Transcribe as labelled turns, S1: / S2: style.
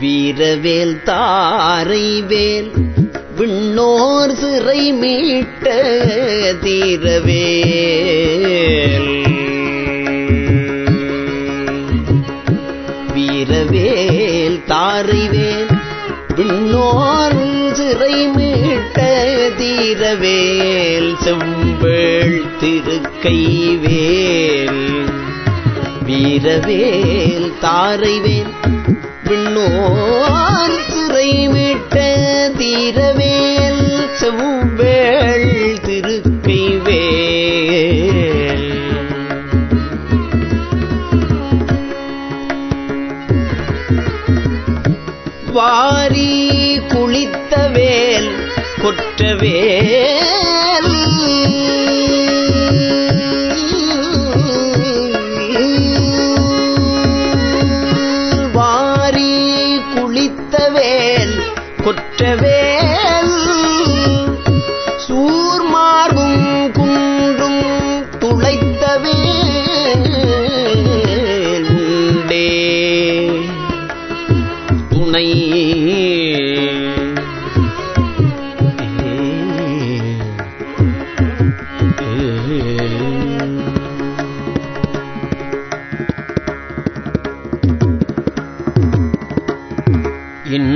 S1: வீரவேல் தாரை வேல் விண்ணோர் சிறை மீட்ட தீரவேல். வீரவேல் தாரை வேல் விண்ணோர் சிறை மீட்ட தீரவேல். செவ்வேள் திருக்கைவேல். வீரவேல் தாரைவேல் பின்னோர் சிறை மீட்ட தீரவேல் செவ்வேள் திருக்கைவேல். வாரி குளித்தவேல் கொற்றவேல் குற்றவேல் குற்றவேல். சூர்மார்பும் குன்றும் துளைத்தவேண்டே துணை Yeah.